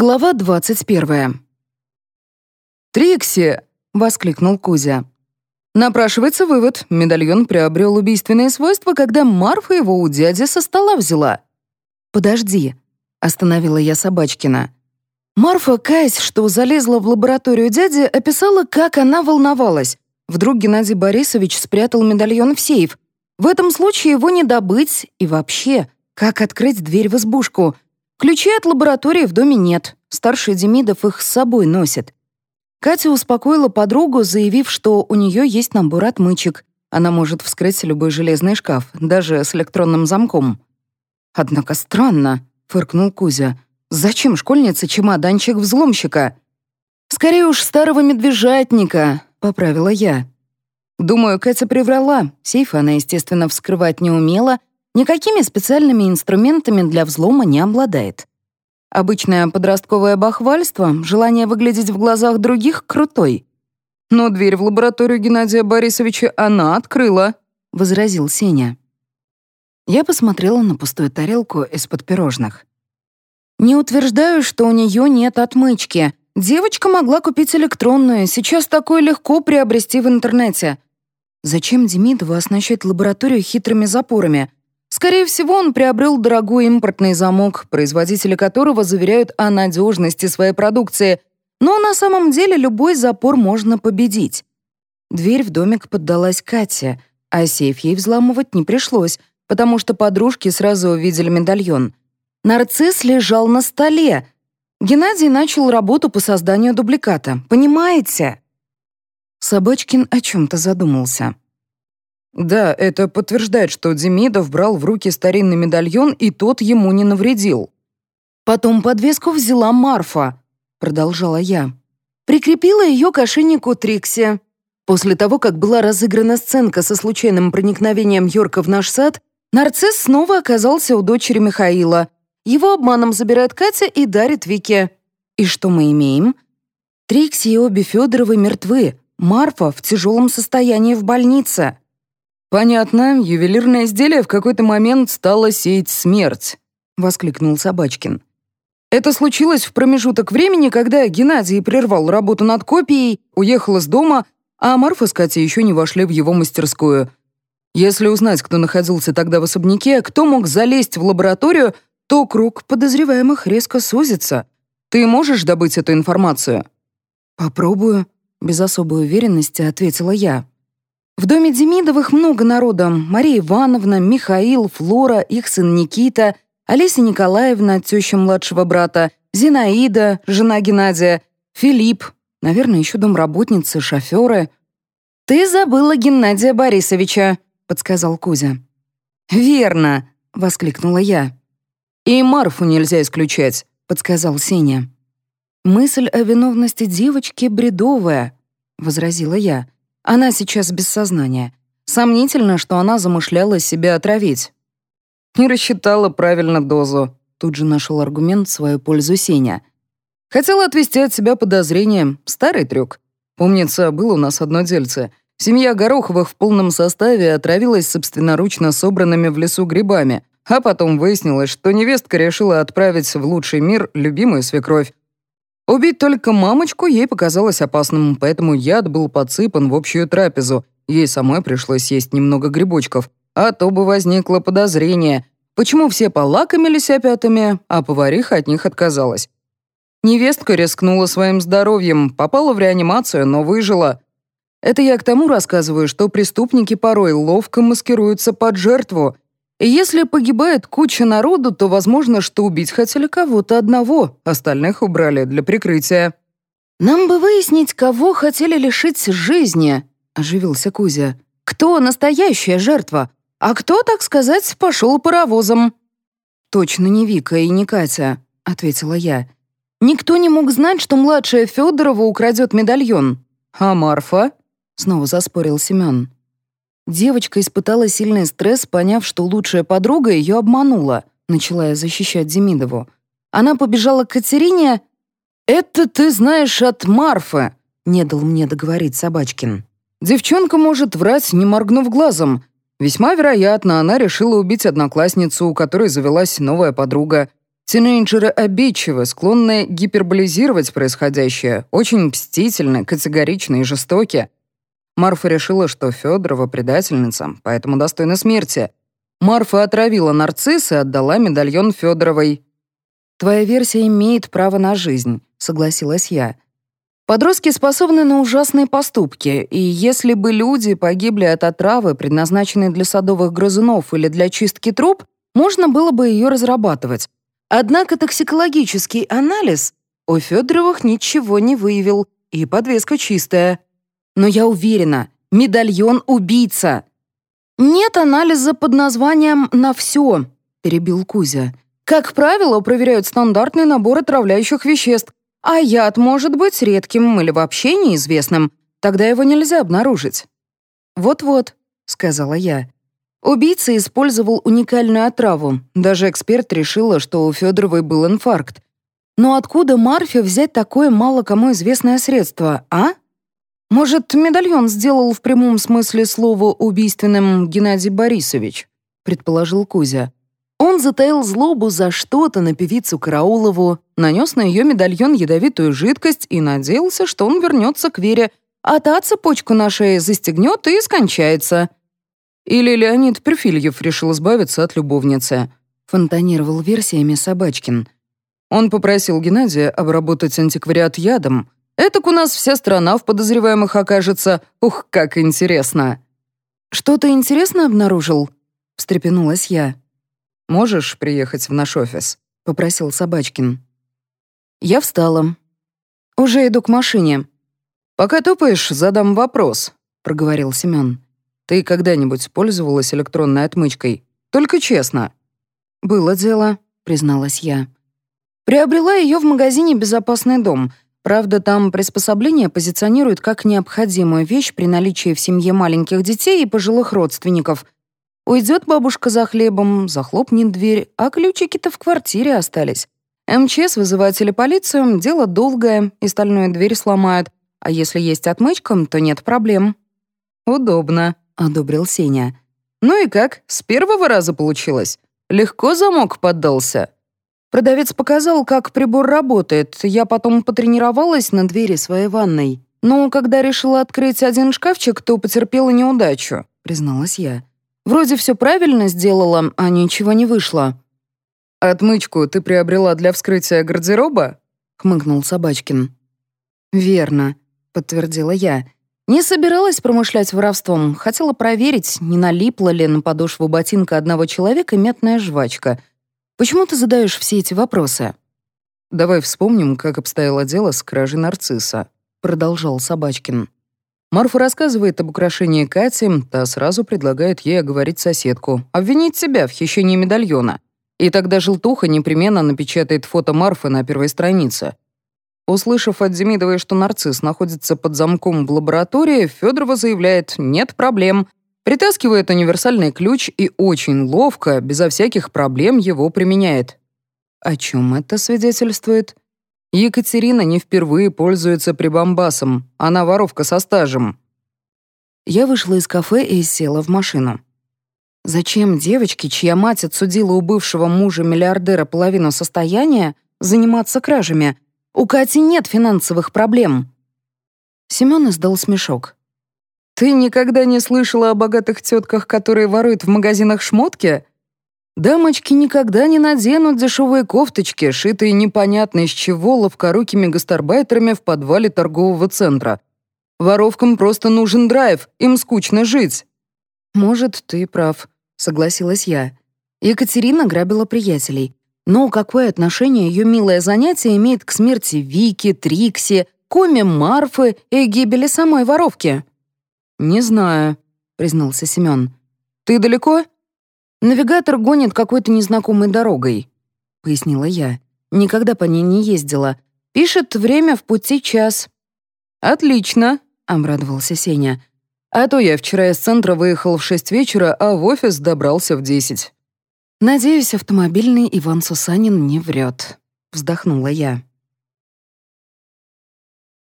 Глава двадцать первая. «Трикси!» — воскликнул Кузя. Напрашивается вывод. Медальон приобрел убийственные свойства, когда Марфа его у дяди со стола взяла. «Подожди», — остановила я Собачкина. Марфа, каясь, что залезла в лабораторию дяди, описала, как она волновалась. Вдруг Геннадий Борисович спрятал медальон в сейф. В этом случае его не добыть и вообще, как открыть дверь в избушку — Ключей от лаборатории в доме нет. Старший Демидов их с собой носит. Катя успокоила подругу, заявив, что у нее есть набор отмычек. Она может вскрыть любой железный шкаф, даже с электронным замком. «Однако странно», — фыркнул Кузя. «Зачем школьнице чемоданчик взломщика?» «Скорее уж старого медвежатника», — поправила я. Думаю, Катя приврала. Сейф она, естественно, вскрывать не умела — никакими специальными инструментами для взлома не обладает. Обычное подростковое бахвальство, желание выглядеть в глазах других крутой. «Но дверь в лабораторию Геннадия Борисовича она открыла», — возразил Сеня. Я посмотрела на пустую тарелку из-под пирожных. «Не утверждаю, что у нее нет отмычки. Девочка могла купить электронную, сейчас такое легко приобрести в интернете. Зачем Демидову оснащать лабораторию хитрыми запорами? Скорее всего, он приобрел дорогой импортный замок, производители которого заверяют о надежности своей продукции, но на самом деле любой запор можно победить. Дверь в домик поддалась Кате, а сейф ей взламывать не пришлось, потому что подружки сразу увидели медальон. Нарцисс лежал на столе. Геннадий начал работу по созданию дубликата. Понимаете? Собачкин о чем-то задумался. Да, это подтверждает, что Демидов брал в руки старинный медальон, и тот ему не навредил. Потом подвеску взяла Марфа, продолжала я. Прикрепила ее к ошейнику Трикси. После того, как была разыграна сценка со случайным проникновением Йорка в наш сад, нарцисс снова оказался у дочери Михаила. Его обманом забирает Катя и дарит Вике. И что мы имеем? Трикси и обе Федоровы мертвы. Марфа в тяжелом состоянии в больнице. «Понятно, ювелирное изделие в какой-то момент стало сеять смерть», — воскликнул Собачкин. «Это случилось в промежуток времени, когда Геннадий прервал работу над копией, уехал из дома, а Марфа с Катей еще не вошли в его мастерскую. Если узнать, кто находился тогда в особняке, кто мог залезть в лабораторию, то круг подозреваемых резко сузится. Ты можешь добыть эту информацию?» «Попробую», — без особой уверенности ответила я. В доме Демидовых много народа. Мария Ивановна, Михаил, Флора, их сын Никита, Олеся Николаевна, теща младшего брата, Зинаида, жена Геннадия, Филипп, наверное, еще домработницы, шоферы. «Ты забыла Геннадия Борисовича», — подсказал Кузя. «Верно», — воскликнула я. «И Марфу нельзя исключать», — подсказал Сеня. «Мысль о виновности девочки бредовая», — возразила я. Она сейчас без сознания. Сомнительно, что она замышляла себя отравить. Не рассчитала правильно дозу. Тут же нашел аргумент в свою пользу Сеня. Хотела отвести от себя подозрения. Старый трюк. Помнится, было у нас одно дельце. Семья Гороховых в полном составе отравилась собственноручно собранными в лесу грибами, а потом выяснилось, что невестка решила отправить в лучший мир любимую свекровь. Убить только мамочку ей показалось опасным, поэтому яд был подсыпан в общую трапезу. Ей самой пришлось есть немного грибочков. А то бы возникло подозрение, почему все полакомились опятами, а повариха от них отказалась. Невестка рискнула своим здоровьем, попала в реанимацию, но выжила. Это я к тому рассказываю, что преступники порой ловко маскируются под жертву если погибает куча народу, то возможно, что убить хотели кого-то одного, остальных убрали для прикрытия. «Нам бы выяснить, кого хотели лишить жизни», — оживился Кузя. «Кто настоящая жертва, а кто, так сказать, пошел паровозом?» «Точно не Вика и не Катя», — ответила я. «Никто не мог знать, что младшая Федорова украдет медальон». «А Марфа?» — снова заспорил Семен. Девочка испытала сильный стресс, поняв, что лучшая подруга ее обманула, начала я защищать Демидову. Она побежала к Катерине. «Это ты знаешь от Марфы», — не дал мне договорить Собачкин. «Девчонка может врать, не моргнув глазом. Весьма вероятно, она решила убить одноклассницу, у которой завелась новая подруга. Тинейджеры обидчивы, склонны гиперболизировать происходящее, очень мстительны, категоричны и жестоки. Марфа решила, что Федорова предательница, поэтому достойна смерти. Марфа отравила нарцисс и отдала медальон Федоровой. «Твоя версия имеет право на жизнь», — согласилась я. Подростки способны на ужасные поступки, и если бы люди погибли от отравы, предназначенной для садовых грызунов или для чистки труб, можно было бы ее разрабатывать. Однако токсикологический анализ у Федоровых ничего не выявил, и подвеска чистая. Но я уверена, медальон — убийца. «Нет анализа под названием «на все», — перебил Кузя. «Как правило, проверяют стандартный набор отравляющих веществ, а яд может быть редким или вообще неизвестным. Тогда его нельзя обнаружить». «Вот-вот», — сказала я. Убийца использовал уникальную отраву. Даже эксперт решила, что у Федоровой был инфаркт. Но откуда Марфе взять такое мало кому известное средство, а? Может, медальон сделал в прямом смысле слова убийственным Геннадий Борисович, предположил Кузя. Он затаил злобу за что-то на певицу Караулову, нанес на ее медальон ядовитую жидкость и надеялся, что он вернется к Вере, а та цепочку на шее застегнет и скончается. Или Леонид Перфильев решил избавиться от любовницы. Фонтанировал версиями Собачкин. Он попросил Геннадия обработать антиквариат ядом. Этак у нас вся страна в подозреваемых окажется. Ух, как интересно. «Что-то интересное обнаружил?» — встрепенулась я. «Можешь приехать в наш офис?» — попросил Собачкин. Я встала. «Уже иду к машине». «Пока топаешь, задам вопрос», — проговорил Семен. Ты когда-нибудь пользовалась электронной отмычкой? Только честно». «Было дело», — призналась я. Приобрела ее в магазине «Безопасный дом». Правда, там приспособление позиционируют как необходимую вещь при наличии в семье маленьких детей и пожилых родственников. Уйдет бабушка за хлебом, захлопнет дверь, а ключики-то в квартире остались. МЧС вызывать или полицию — дело долгое, и стальную дверь сломают. А если есть отмычка, то нет проблем. «Удобно», одобрил Сеня. «Ну и как, с первого раза получилось? Легко замок поддался?» Продавец показал, как прибор работает. Я потом потренировалась на двери своей ванной. Но когда решила открыть один шкафчик, то потерпела неудачу, призналась я. Вроде все правильно сделала, а ничего не вышло. «Отмычку ты приобрела для вскрытия гардероба?» — хмыкнул Собачкин. «Верно», — подтвердила я. Не собиралась промышлять воровством, хотела проверить, не налипла ли на подошву ботинка одного человека метная жвачка. Почему ты задаешь все эти вопросы? «Давай вспомним, как обстояло дело с кражей нарцисса», — продолжал Собачкин. Марфа рассказывает об украшении Кати, та сразу предлагает ей оговорить соседку, обвинить себя в хищении медальона. И тогда желтуха непременно напечатает фото Марфы на первой странице. Услышав от Демидовой, что нарцисс находится под замком в лаборатории, Федорова заявляет «нет проблем», притаскивает универсальный ключ и очень ловко, безо всяких проблем его применяет. О чем это свидетельствует? Екатерина не впервые пользуется прибамбасом, она воровка со стажем. Я вышла из кафе и села в машину. Зачем девочке, чья мать отсудила у бывшего мужа миллиардера половину состояния, заниматься кражами — у Кати нет финансовых проблем». Семён издал смешок. «Ты никогда не слышала о богатых тетках, которые воруют в магазинах шмотки? Дамочки никогда не наденут дешевые кофточки, шитые непонятно из чего ловкорукими гастарбайтерами в подвале торгового центра. Воровкам просто нужен драйв, им скучно жить». «Может, ты прав», — согласилась я. Екатерина грабила приятелей. Но какое отношение ее милое занятие имеет к смерти Вики, Трикси, коме Марфы и гибели самой воровки? «Не знаю», — признался Семен. «Ты далеко?» «Навигатор гонит какой-то незнакомой дорогой», — пояснила я. «Никогда по ней не ездила. Пишет время в пути час». «Отлично», — обрадовался Сеня. «А то я вчера из центра выехал в шесть вечера, а в офис добрался в десять». «Надеюсь, автомобильный Иван Сусанин не врет», — вздохнула я.